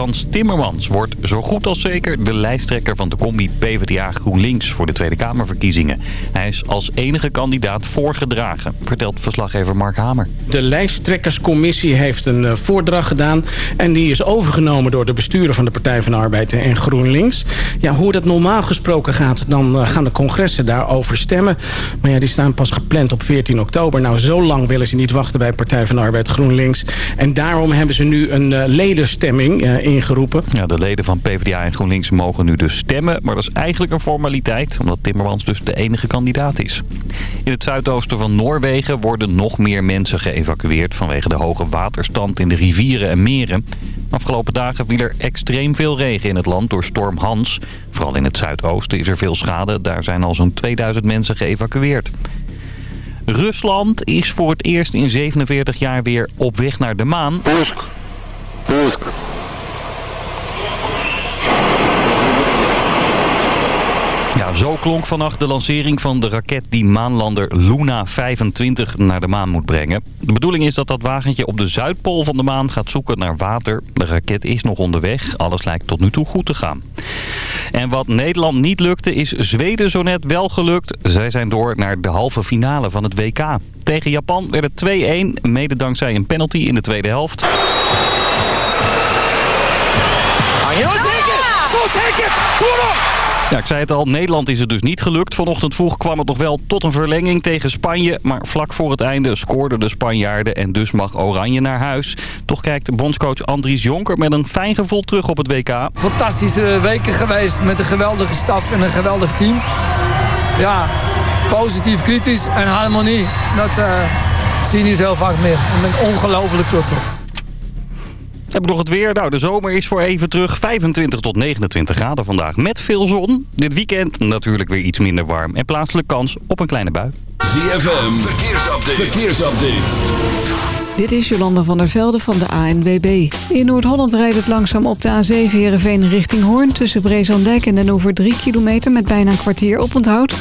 Frans Timmermans wordt zo goed als zeker de lijsttrekker van de combi PvdA GroenLinks voor de Tweede Kamerverkiezingen. Hij is als enige kandidaat voorgedragen, vertelt verslaggever Mark Hamer. De lijsttrekkerscommissie heeft een uh, voordracht gedaan en die is overgenomen door de besturen van de Partij van de Arbeid en GroenLinks. Ja, hoe dat normaal gesproken gaat, dan uh, gaan de congressen daarover stemmen. Maar ja, die staan pas gepland op 14 oktober. Nou, zo lang willen ze niet wachten bij Partij van de Arbeid GroenLinks. En daarom hebben ze nu een uh, ledenstemming ingeroepen. Ja, de leden van PvdA en GroenLinks mogen nu dus stemmen. Maar dat is eigenlijk een formaliteit, omdat Timmermans dus de enige kandidaat is. In het zuidoosten van Noorwegen worden nog meer mensen geëvacueerd... vanwege de hoge waterstand in de rivieren en meren. Afgelopen dagen viel er extreem veel regen in het land door storm Hans. Vooral in het zuidoosten is er veel schade. Daar zijn al zo'n 2000 mensen geëvacueerd. Rusland is voor het eerst in 47 jaar weer op weg naar de maan. Pusk. Pusk. Ja, zo klonk vannacht de lancering van de raket die maanlander Luna 25 naar de maan moet brengen. De bedoeling is dat dat wagentje op de zuidpool van de maan gaat zoeken naar water. De raket is nog onderweg. Alles lijkt tot nu toe goed te gaan. En wat Nederland niet lukte is Zweden zo net wel gelukt. Zij zijn door naar de halve finale van het WK. Tegen Japan werd het 2-1, mede dankzij een penalty in de tweede helft. Heel zeker! Zo zeker! Voorop! Ja, ik zei het al, Nederland is het dus niet gelukt. Vanochtend vroeg kwam het nog wel tot een verlenging tegen Spanje. Maar vlak voor het einde scoorden de Spanjaarden en dus mag Oranje naar huis. Toch kijkt bondscoach Andries Jonker met een fijn gevoel terug op het WK. Fantastische weken geweest met een geweldige staf en een geweldig team. Ja, positief, kritisch en harmonie. Dat uh, zie je niet heel vaak meer. Daar ben ik ongelooflijk trots op. Heb ik nog het weer? Nou, de zomer is voor even terug. 25 tot 29 graden vandaag met veel zon. Dit weekend natuurlijk weer iets minder warm. En plaatselijk kans op een kleine bui. ZFM, verkeersupdate. verkeersupdate. Dit is Jolanda van der Velde van de ANWB. In Noord-Holland rijdt het langzaam op de A7 Heerenveen richting Hoorn... tussen Brezandijk en Den Oever 3 kilometer met bijna een kwartier oponthoud.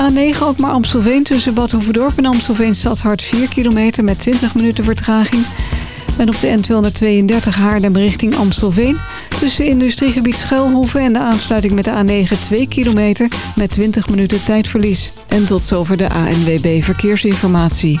A9 ook maar Amstelveen tussen Bad Hoeverdorp en Amstelveen Stadshart 4 kilometer met 20 minuten vertraging... En op de N232 Haarlem richting Amstelveen... tussen industriegebied Schuilhoeven en de aansluiting met de A9 2 kilometer... met 20 minuten tijdverlies. En tot zover de ANWB Verkeersinformatie.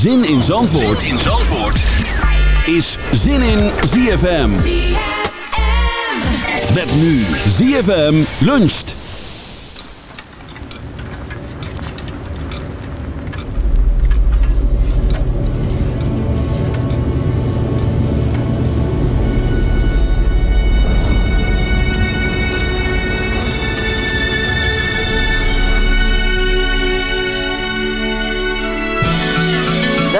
Zin in Zandvoort, zin in Zandvoort. is Zin in ZFM. ZFM. Met nu ZFM luncht.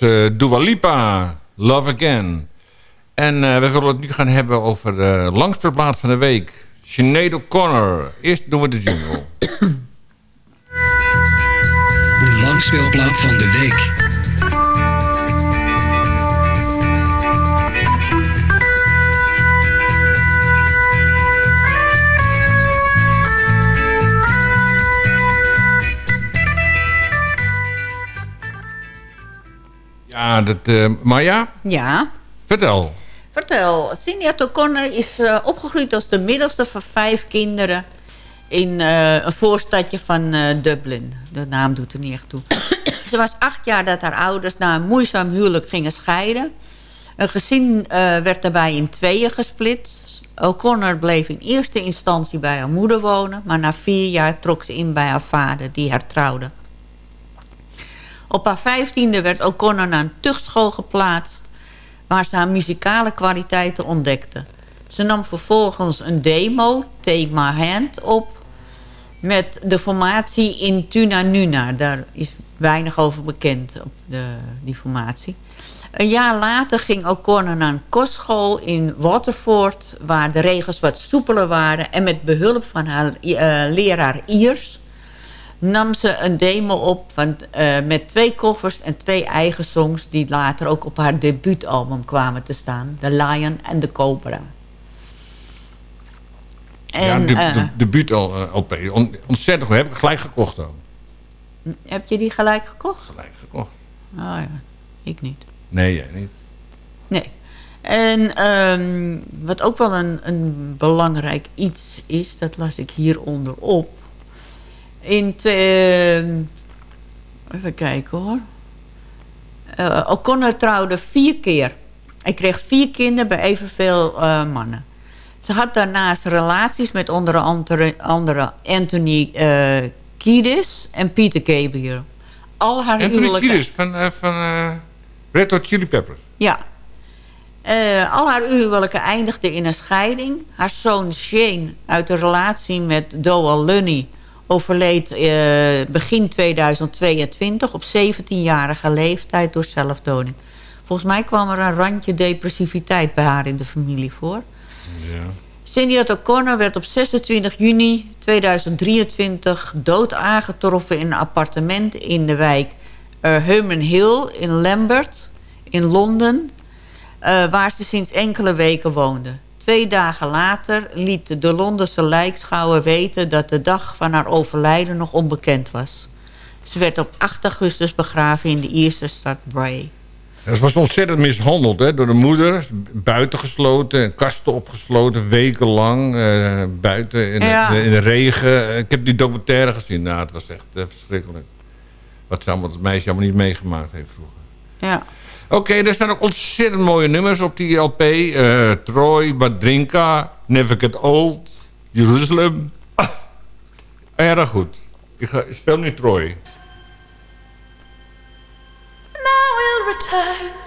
Uh, Dua Lipa, Love Again. En uh, we willen het nu gaan hebben over de uh, langspeelplaat van de week. Sinead O'Connor. Eerst doen we de jingle. De langspeelplaat van de week. Ja, dat, uh, Maya? Ja. Vertel. Vertel. Sinead O'Connor is uh, opgegroeid als de middelste van vijf kinderen... in uh, een voorstadje van Dublin. De naam doet er niet echt toe. Ze was acht jaar dat haar ouders na een moeizaam huwelijk gingen scheiden. Een gezin werd daarbij in tweeën gesplit. O'Connor bleef in eerste instantie bij haar moeder wonen... maar na vier jaar trok ze in bij haar vader, die haar trouwde. Op haar vijftiende werd O'Connor naar een tuchtschool geplaatst... waar ze haar muzikale kwaliteiten ontdekte. Ze nam vervolgens een demo, Take My Hand, op... met de formatie in Tuna Nuna. Daar is weinig over bekend, op de, die formatie. Een jaar later ging O'Connor naar een kostschool in Waterford... waar de regels wat soepeler waren... en met behulp van haar uh, leraar Iers nam ze een demo op van, uh, met twee covers en twee eigen songs... die later ook op haar debuutalbum kwamen te staan. The Lion and the Cobra. En, ja, de, uh, de, debuut-LP. Ontzettend goed. Heb ik gelijk gekocht dan. Heb je die gelijk gekocht? Gelijk gekocht. Oh ja, ik niet. Nee, jij niet. Nee. En um, wat ook wel een, een belangrijk iets is... dat las ik hieronder op in twee... Uh, even kijken hoor. Uh, O'Connor trouwde vier keer. Hij kreeg vier kinderen bij evenveel uh, mannen. Ze had daarnaast relaties met onder andere, Anthony uh, Kiedis en Peter Gabriel. Al haar Anthony huwelijken... Kiedis van, uh, van Red Hot Chili Peppers. Ja. Al haar huwelijken eindigden in een scheiding. Haar zoon Shane uit de relatie met Doa Lunny overleed uh, begin 2022 op 17-jarige leeftijd door zelfdoding. Volgens mij kwam er een randje depressiviteit bij haar in de familie voor. Ja. Cindy O'Connor werd op 26 juni 2023 dood aangetroffen in een appartement in de wijk uh, Human Hill in Lambert in Londen... Uh, waar ze sinds enkele weken woonde. Twee dagen later liet de Londense lijkschouwer weten... dat de dag van haar overlijden nog onbekend was. Ze werd op 8 augustus begraven in de Ierse stad Bray. Ze was ontzettend mishandeld hè, door de moeder. Buitengesloten, kasten opgesloten, wekenlang. Uh, buiten in, ja. de, in, de, regen. Ik heb die documentaire gezien. Nou, het was echt uh, verschrikkelijk. Wat ze allemaal, meisje allemaal niet meegemaakt heeft vroeger. Ja. Oké, er staan ook ontzettend mooie nummers op die LP. Uh, Troy, Badrinka, Never Get Old, Jerusalem. Ah, erg goed. Ik speel nu Troy. Now we'll return.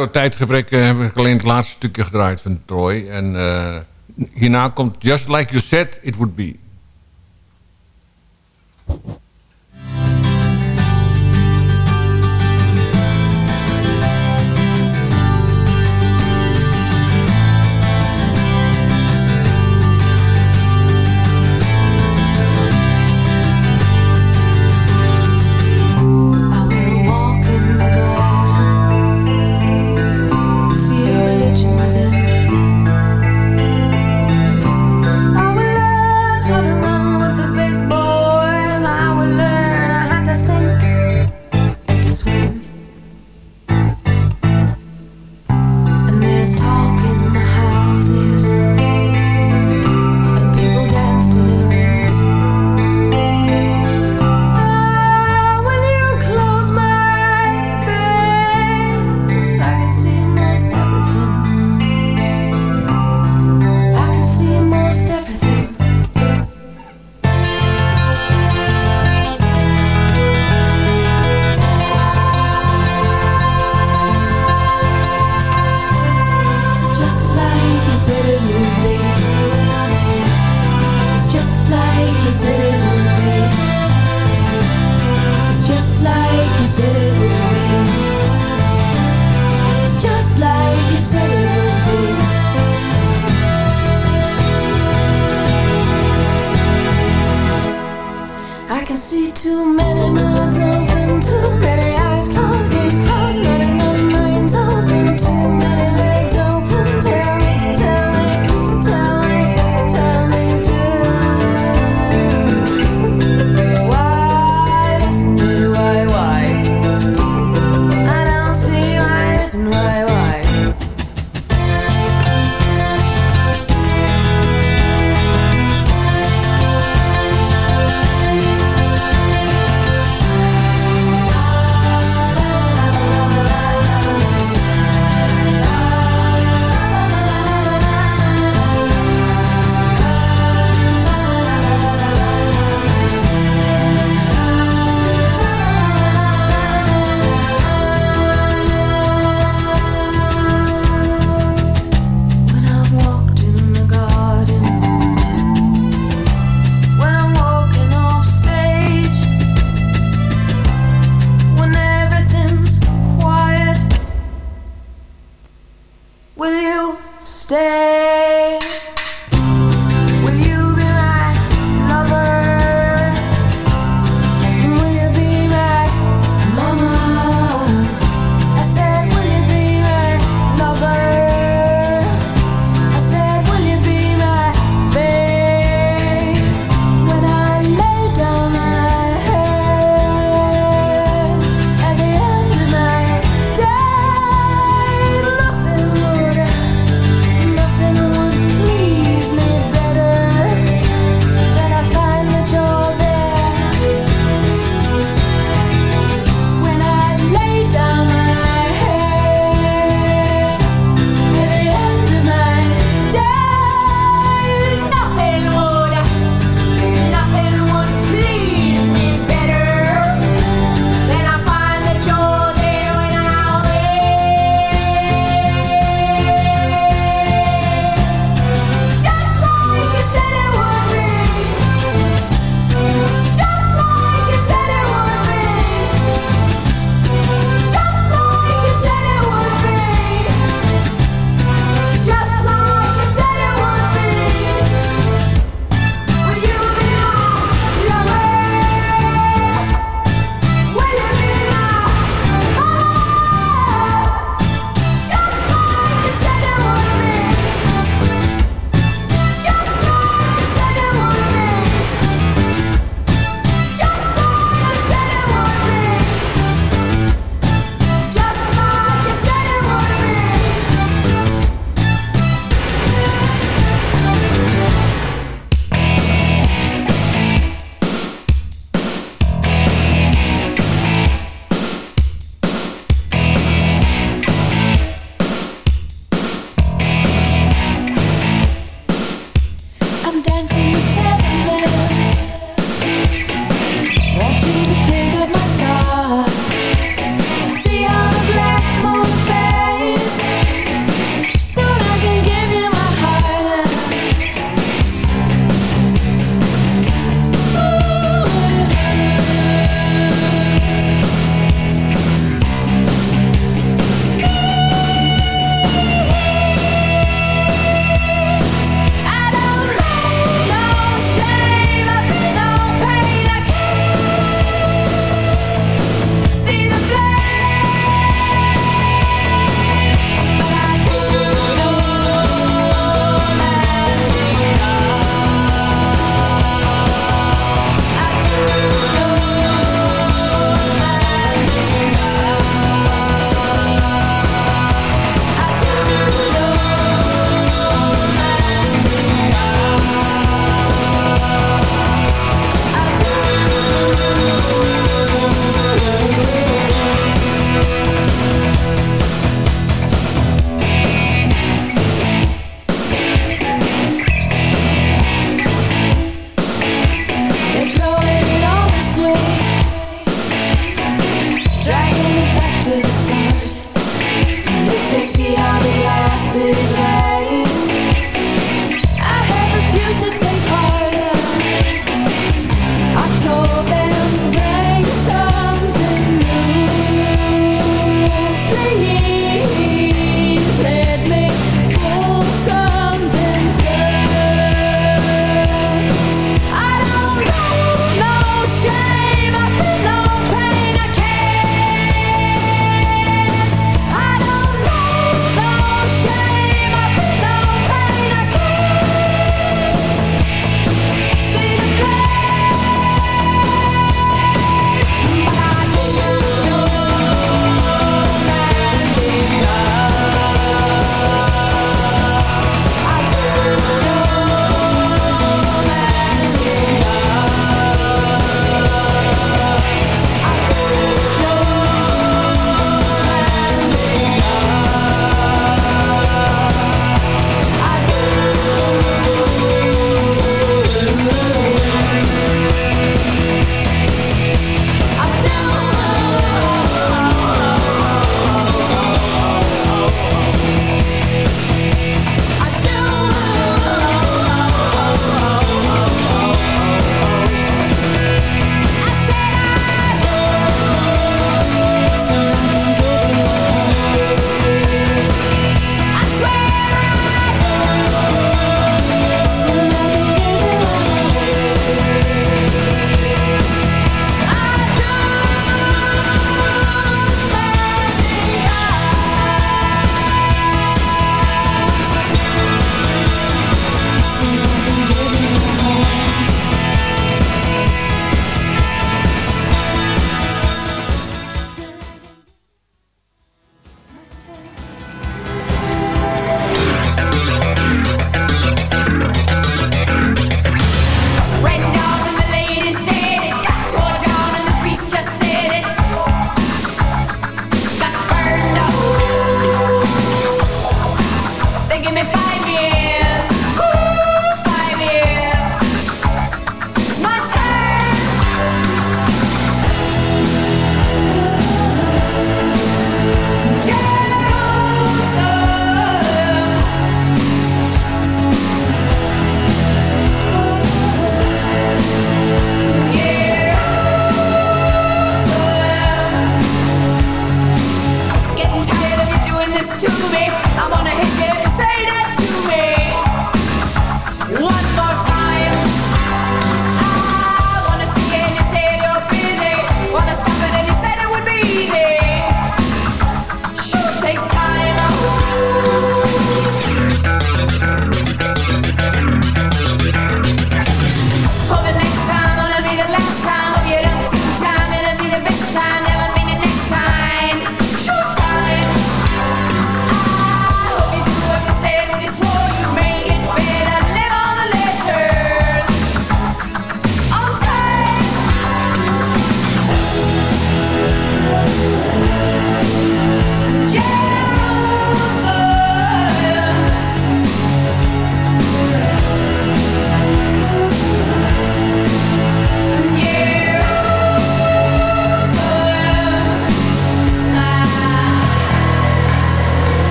door tijdgebrek eh, hebben we alleen het laatste stukje gedraaid van Troy. En eh, hierna komt Just Like You Said It Would Be.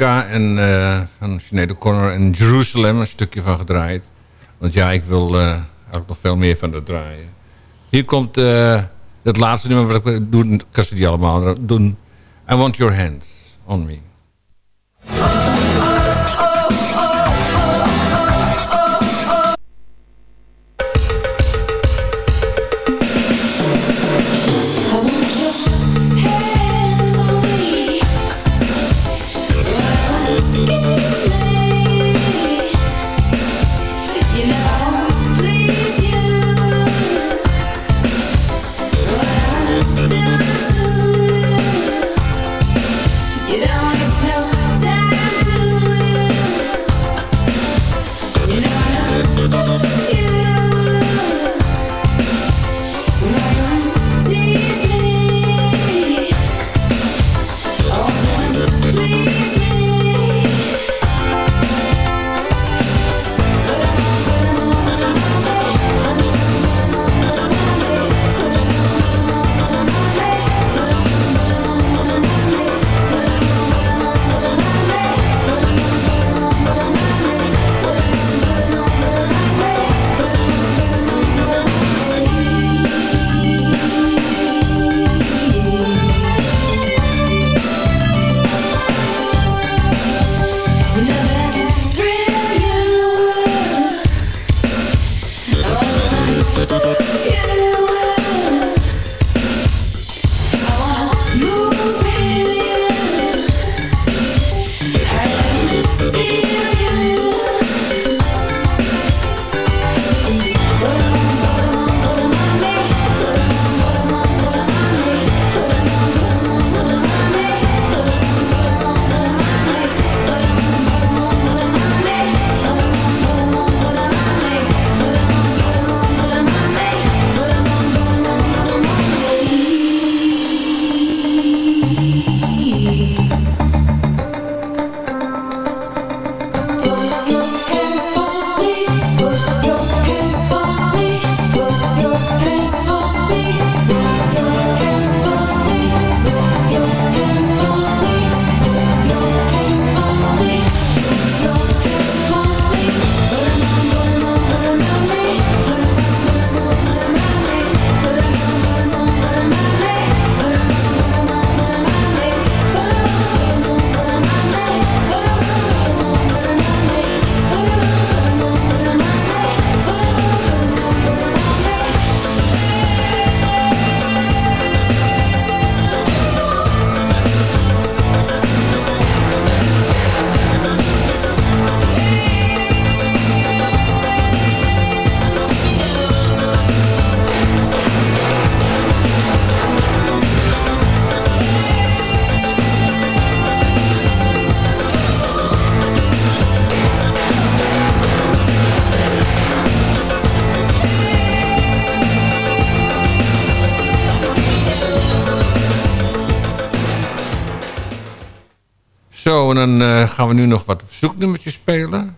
En van Sinead O'Connor en Jerusalem een stukje van gedraaid. Want ja, ik wil uh, ook nog veel meer van dat draaien. Hier komt uh, het laatste nummer wat ik doe, kan ze die allemaal doen. I Want Your Hands On Me. Dan uh, gaan we nu nog wat verzoeknummertjes spelen.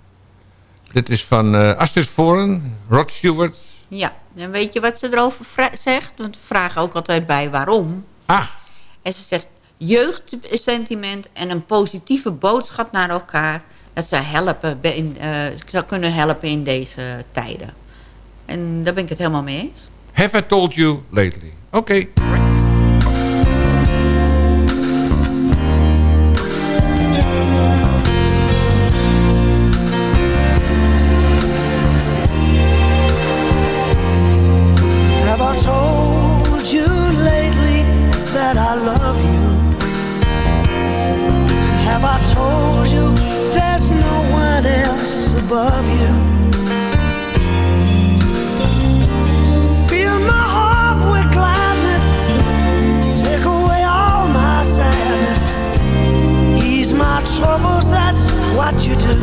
Dit is van uh, Astrid Foren, Rod Stewart. Ja, en weet je wat ze erover zegt? Want we vragen ook altijd bij waarom. Ah. En ze zegt jeugdsentiment en een positieve boodschap naar elkaar. Dat zij helpen in, uh, zou kunnen helpen in deze tijden. En daar ben ik het helemaal mee eens. Have I told you lately? Oké. Okay. Above you. Fill my heart with gladness, take away all my sadness, ease my troubles. That's what you do.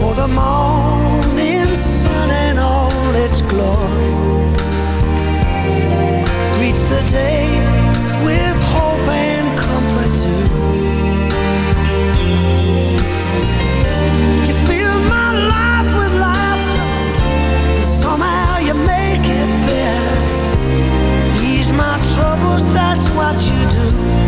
For the morning sun and all its glory reach the day with hope and comfort too. You fill my life with laughter, and somehow you make it better. Ease my troubles, that's what you do.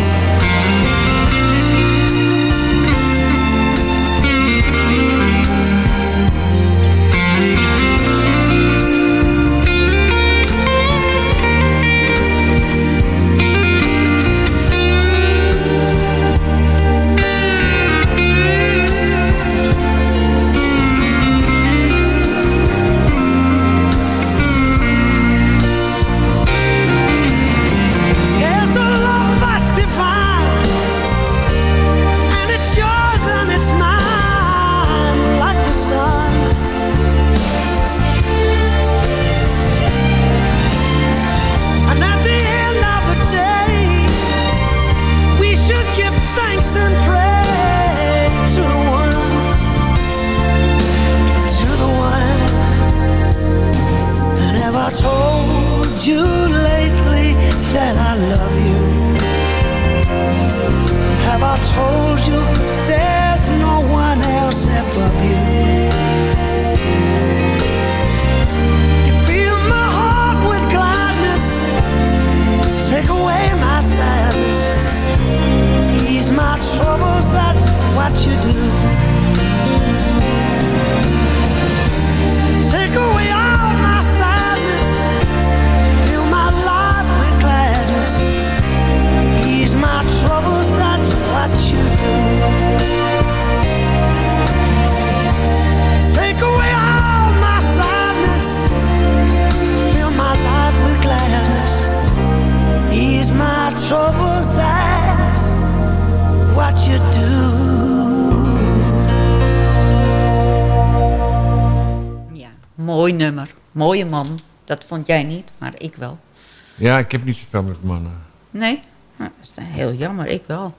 Ja, ik heb niet zoveel met mannen. Nee? Nou, dat is heel jammer, ik wel.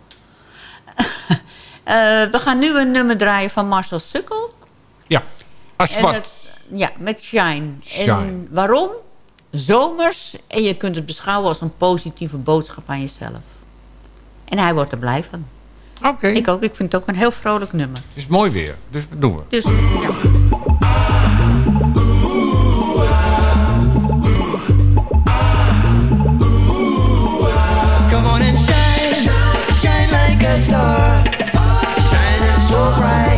Eh, we gaan nu een nummer draaien van Marcel Sukkel. Ja, het- ja, met Shine. Shine. En waarom? Zomers. En je kunt het beschouwen als een positieve boodschap aan jezelf. En hij wordt er blij van. Oké. Ik ook. Ik vind het ook een heel vrolijk nummer. Het is mooi weer, dus wat doen we? Dus, ja. Shining so bright,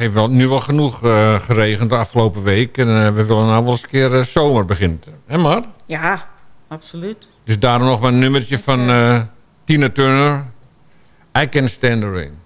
heeft wel, nu wel genoeg eh, geregend de afgelopen week. En eh, we willen nou wel eens een keer eh, zomer beginnen, Hè Mar? Ja, absoluut. Dus daarom nog maar een nummertje van Tina Turner. I Can Stand the Rain.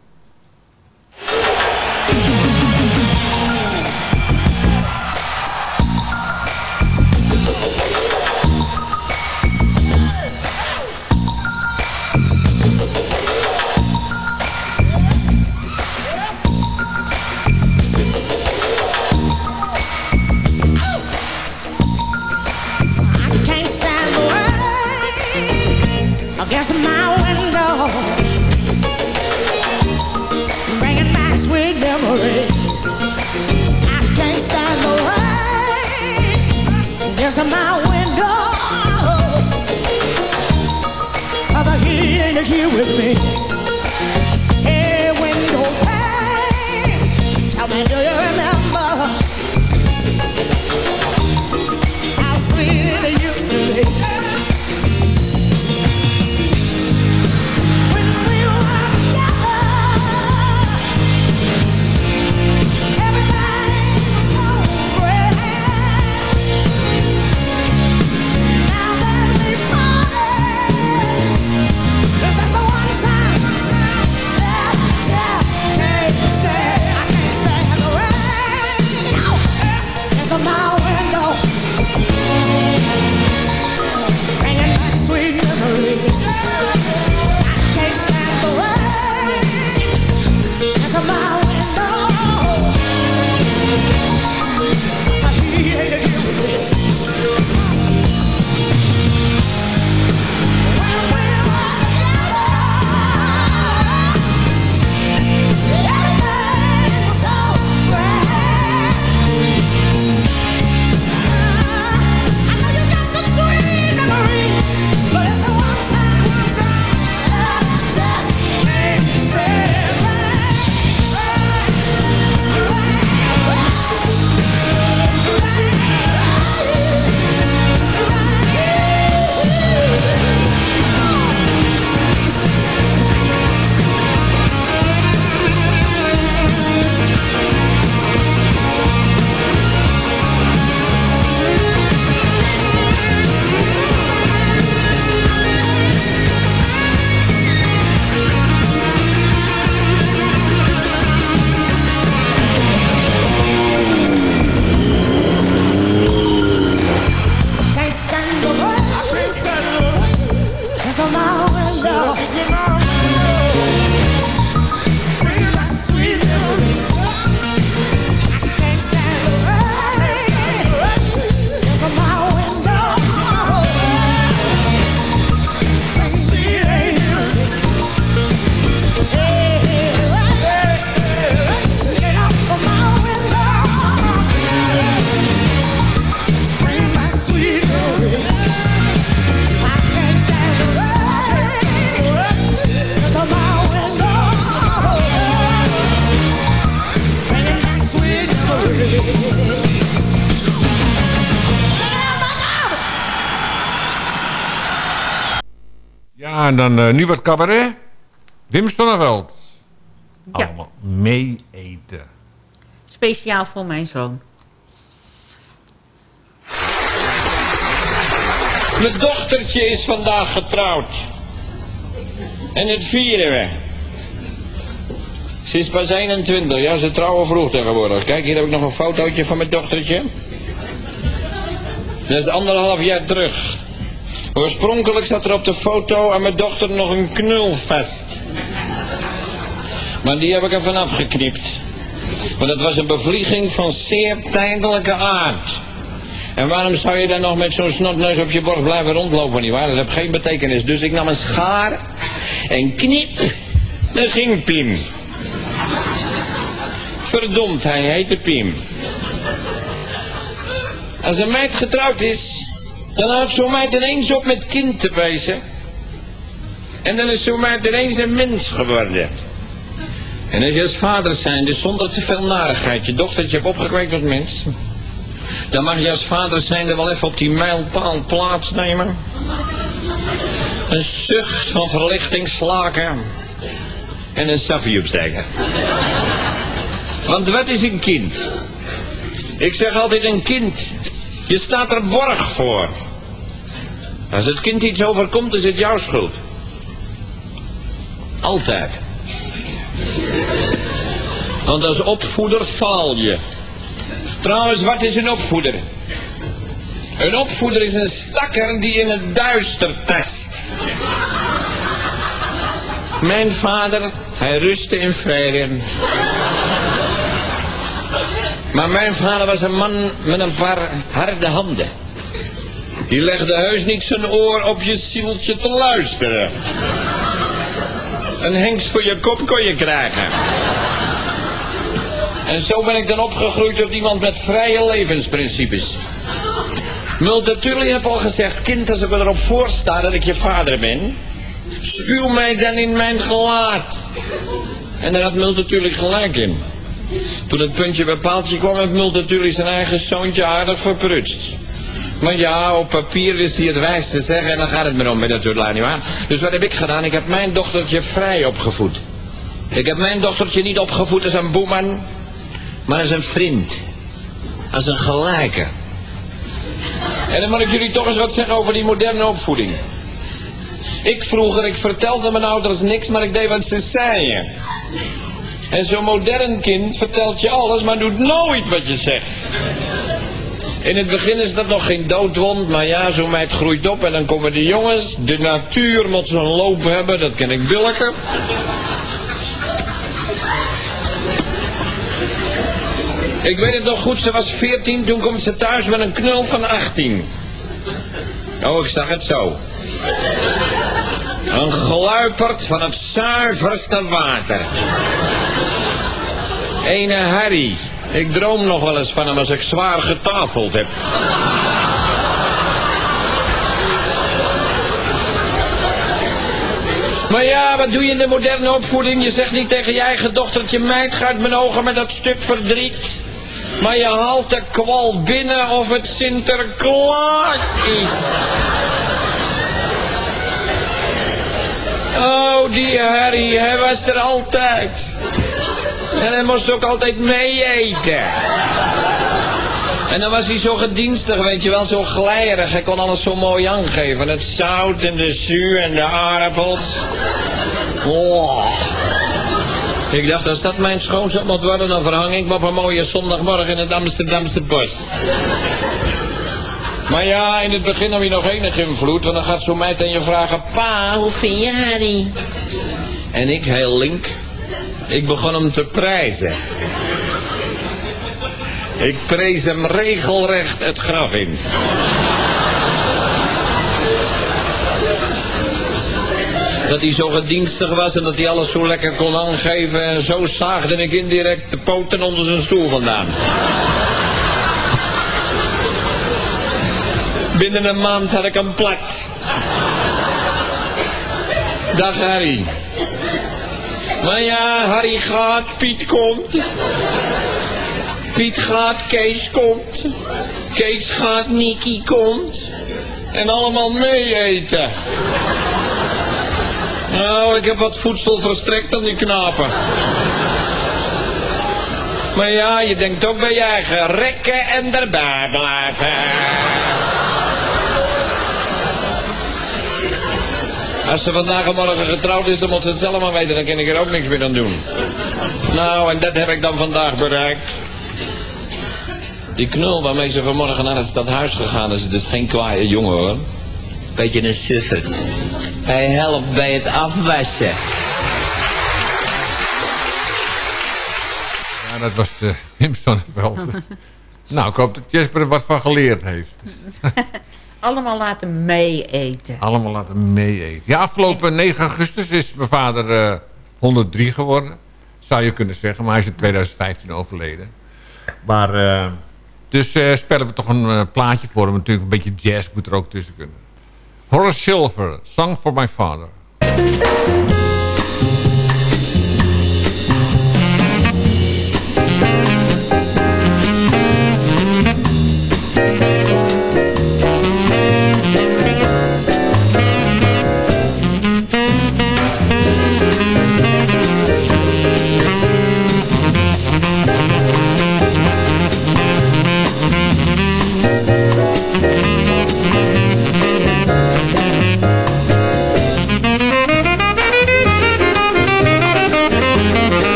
with me. Ja, en dan eh, nu wat cabaret. Wim Sonneveld. Allemaal mee eten. Speciaal voor mijn zoon. Mijn dochtertje is vandaag getrouwd. En het vieren we. Ze is pas 21. Ja, ze trouwen vroeg tegenwoordig. Kijk, hier heb ik nog een fotootje van mijn dochtertje. Dat is anderhalf jaar terug. Oorspronkelijk zat er op de foto aan mijn dochter nog een knul vast. Maar die heb ik er vanaf geknipt. Want het was een bevlieging van zeer tijdelijke aard. En waarom zou je dan nog met zo'n snotneus op je borst blijven rondlopen, nietwaar? Dat heeft geen betekenis. Dus ik nam een schaar en knip, daar ging Pim. Verdomd, hij heette Pim. Als een meid getrouwd is, dan houdt zo'n meid ineens op met kind te wezen. En dan is zo'n meid ineens een mens geworden. En als je als vader zijn, dus zonder te veel narigheid, je dochtertje hebt opgekweekt tot mens. Dan mag je als vader zijn er wel even op die mijlpaal plaatsnemen. Een zucht van verlichting slaken. En een saffie opsteken. Want wat is een kind? Ik zeg altijd een kind. Je staat er borg voor. Als het kind iets overkomt, is het jouw schuld. Altijd. Want als opvoeder faal je. Trouwens, wat is een opvoeder? Een opvoeder is een stakker die in het duister test. Mijn vader, hij rustte in vrede. Maar mijn vader was een man met een paar harde handen. Die legde heus niet zijn oor op je zieltje te luisteren. Een hengst voor je kop kon je krijgen. En zo ben ik dan opgegroeid tot iemand met vrije levensprincipes. Multatuli heb al gezegd, kind, als ik erop voorsta dat ik je vader ben, spuw mij dan in mijn gelaat. En daar had Multatuli gelijk in. Toen het puntje bij paaltje kwam, heeft Multatuli zijn eigen zoontje aardig verprutst. Maar ja, op papier wist hij het wijs te zeggen en dan gaat het me om met dat soort lui, nietwaar? Dus wat heb ik gedaan? Ik heb mijn dochtertje vrij opgevoed. Ik heb mijn dochtertje niet opgevoed als een boeman, maar als een vriend. Als een gelijke. En dan moet ik jullie toch eens wat zeggen over die moderne opvoeding. Ik vroeger, ik vertelde mijn ouders niks, maar ik deed wat ze zeiden. En zo'n modern kind vertelt je alles, maar doet nooit wat je zegt. In het begin is dat nog geen doodwond, maar ja, zo'n meid groeit op en dan komen de jongens. De natuur moet zo'n loop hebben, dat ken ik billijker. Ik weet het nog goed, ze was 14, toen komt ze thuis met een knul van 18. Oh, ik zag het zo. Een gluiperd van het zuiverste water. Ene Harry. Ik droom nog wel eens van hem als ik zwaar getafeld heb. Maar ja, wat doe je in de moderne opvoeding? Je zegt niet tegen je eigen dochtertje, meid, ga uit mijn ogen met dat stuk verdriet. Maar je haalt de kwal binnen of het Sinterklaas is. Oh, die Harry, hij was er altijd. En hij moest ook altijd mee eten. En dan was hij zo gedienstig, weet je wel, zo glijerig. Hij kon alles zo mooi aangeven. Het zout en de zuur en de aardappels. Oh. Ik dacht, als dat mijn schoonzoon moet worden, dan verhang ik me op een mooie zondagmorgen in het Amsterdamse bos. Maar ja, in het begin heb je nog enig invloed, want dan gaat zo'n meid aan je vragen, pa, hoe vind je Harry? En ik, heel link, ik begon hem te prijzen. Ik prees hem regelrecht het graf in. Dat hij zo gedienstig was en dat hij alles zo lekker kon aangeven. En zo zaagde ik indirect de poten onder zijn stoel vandaan. Binnen een maand had ik hem plat. Dag Harry. Maar ja, Harry gaat, Piet komt. Piet gaat, Kees komt. Kees gaat, Nicky komt. En allemaal mee eten. Nou, ik heb wat voedsel verstrekt aan die knapen. Maar ja, je denkt ook bij je eigen rekken en erbij blijven. Als ze vandaag en morgen getrouwd is, dan moet ze het zelf maar weten. Dan kan ik er ook niks meer aan doen. Nou, en dat heb ik dan vandaag bereikt. Die knul waarmee ze vanmorgen naar het stadhuis gegaan is, het is geen kwaaie jongen hoor. Beetje een suffer. Hij helpt bij het afwassen. Ja, dat was de Wim Sonneveld. nou, ik hoop dat Jesper er wat van geleerd heeft. Allemaal laten mee eten. Allemaal laten mee-eten. Ja, afgelopen 9 augustus is mijn vader eh, 103 geworden. Zou je kunnen zeggen, maar hij is in 2015 overleden. Maar, eh, dus eh, spellen we toch een eh, plaatje voor hem. Natuurlijk een beetje jazz moet er ook tussen kunnen. Horace Silver, Song for My Father.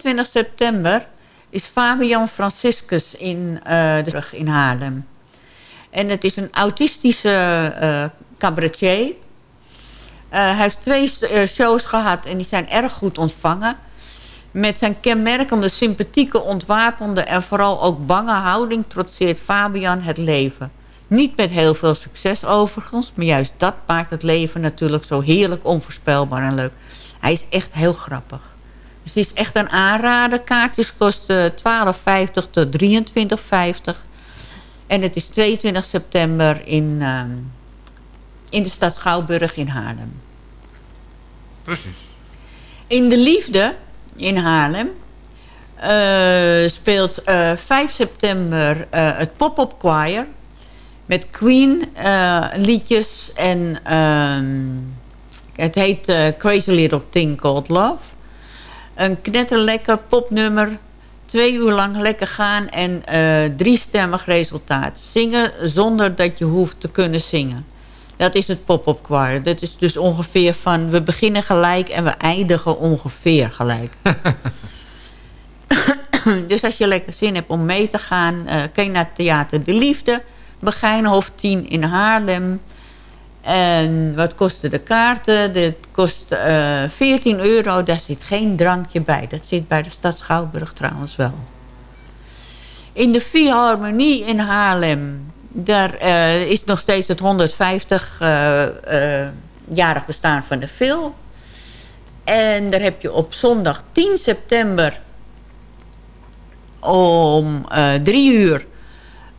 Vrijdag 22 september is Fabian Franciscus in, terug in Haarlem. En het is een autistische eh cabaretier. Eh, hij heeft twee shows gehad en die zijn erg goed ontvangen. Met zijn kenmerkende, sympathieke, ontwapende en vooral ook bange houding trotseert Fabian het leven. Niet met heel veel succes overigens, maar juist dat maakt het leven natuurlijk zo heerlijk onvoorspelbaar en leuk. Hij is echt heel grappig. Dus het is echt een aanrader. Kaartjes kosten 12,50 tot 23,50. En het is 22 september in, ehm, in de stad Schouwburg in Haarlem. Precies. In de Liefde in Haarlem eh, speelt eh, 5 september eh, het Pop-Up Choir. Met Queen eh, liedjes en ehm, het heet eh, Crazy Little Thing Called Love. Een knetterlekker popnummer. Twee uur lang lekker gaan en eh driestemmig resultaat. Zingen zonder dat je hoeft te kunnen zingen. Dat is het pop-up choir. Dat is dus ongeveer van... we beginnen gelijk en we eindigen ongeveer gelijk. dus als je lekker zin hebt om mee te gaan... eh kun je naar Theater De Liefde. Begijnhof 10 in Haarlem. En wat kosten de kaarten? Dit kost eh 14 euro. Daar zit geen drankje bij. Dat zit bij de stad Schouwburg trouwens wel. In de Philharmonie in Haarlem... daar eh, is nog steeds het 150-jarig bestaan van de film. En daar heb je op zondag 10 september... om eh, drie uur...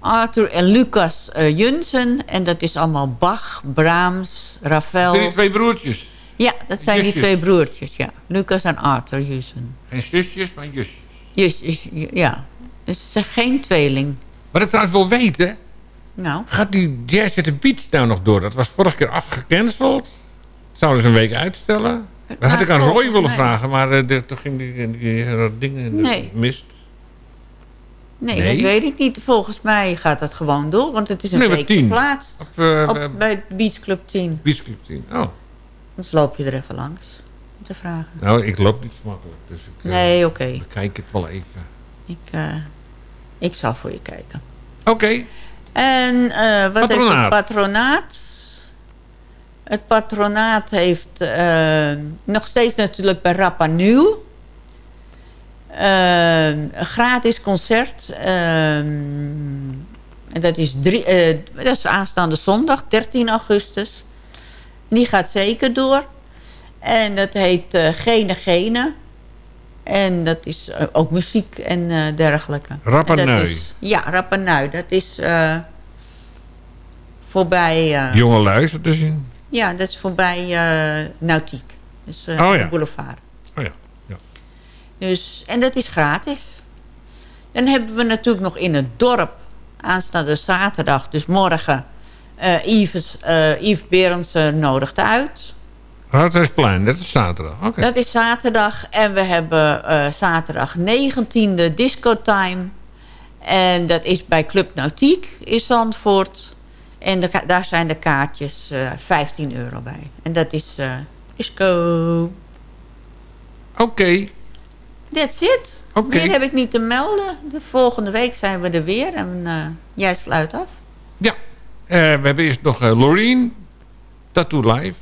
Arthur en Lucas eh, Junsen. En dat is allemaal Bach, Brahms, Ravel. Zijn die twee broertjes? Ja, dat zijn die Jusjes. twee broertjes, ja. Lucas en Arthur Junsen. Geen zusjes, maar jusjes. Jus, jus, ja. Dus het zijn geen tweeling. Wat ik trouwens wil weten... Nou. Gaat die Jazz at the Beach nou nog door? Dat was vorige keer afgecanceld. Zouden ze een week uitstellen? Dat had ik aan Roy willen vragen, maar de- toen ging die, die, die, dingen in de Nee. mist. Nee, Nee? dat weet ik niet. Volgens mij gaat dat gewoon door. Want het is een Nee, week 10. geplaatst. Op, eh, Op- eh, bij Beach Club 10. Beach Club 10. Oh. Dus loop je er even langs. Om te vragen. Nou, ik loop niet zo makkelijk. Dus ik eh, Nee, oké. bekijk het wel even. Ik, ik zal voor je kijken. Oké. En wat heeft het patronaat? Het patronaat heeft nog steeds natuurlijk bij Rapa Nieuw. Eh, een gratis concert. eh, en dat, is drie, eh, dat is aanstaande zondag, 13 augustus. Die gaat zeker door. En dat heet eh, Gene Gene. En dat is eh, ook muziek en dergelijke. Rapa En dat Nui. is- Ja, Rapa Nui. Dat is voorbij... Jonge luister te zien. ja, dat is voorbij Nautiek. Dus Oh de ja. boulevard. Oh ja. Dus, en dat is gratis. Dan hebben we natuurlijk nog in het dorp... aanstaande zaterdag, dus morgen... eh Yves, eh Yves Berendsen nodigt uit. Raadhuisplein, dat is zaterdag. Oké. Dat is zaterdag. En we hebben eh, zaterdag 19e Disco Time. En dat is bij Club Nautiek in Zandvoort. En de daar zijn de kaartjes eh 15 euro bij. En dat is disco. Oké. That's it. Oké. Meer heb ik niet te melden. De volgende week zijn we er weer. En eh, jij sluit af. Ja. Eh, we hebben eerst nog eh Loreen. Tattoo Live.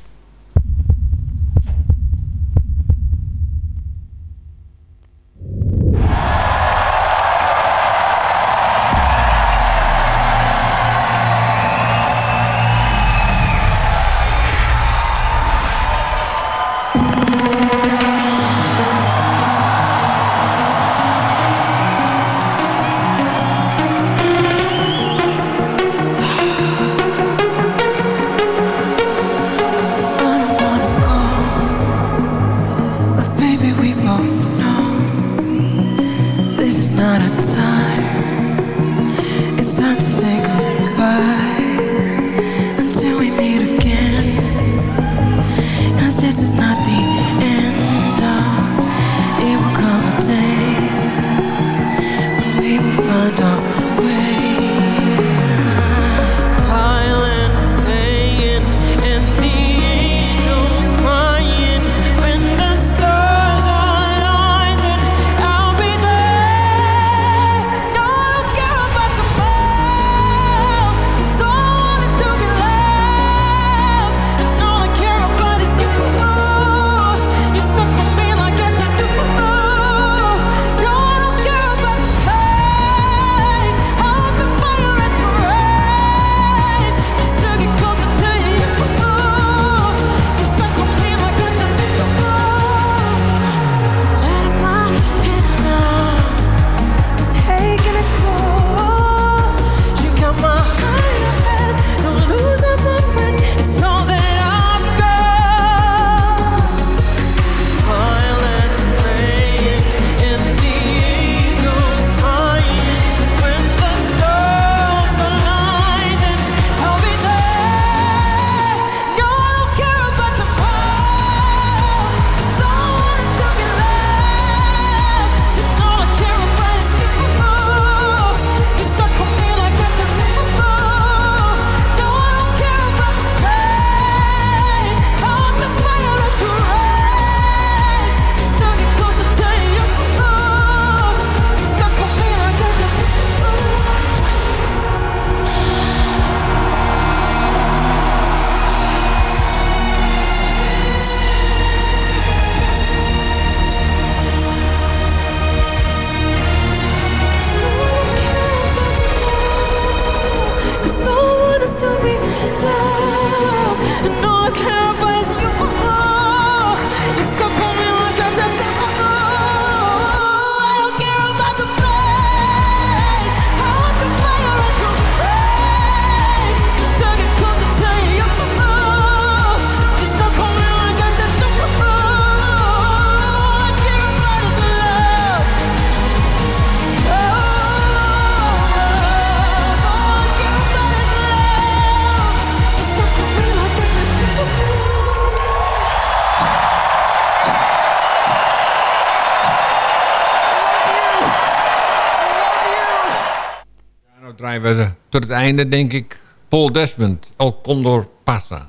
Tot het einde, denk ik, Paul Desmond, El Condor Pasa.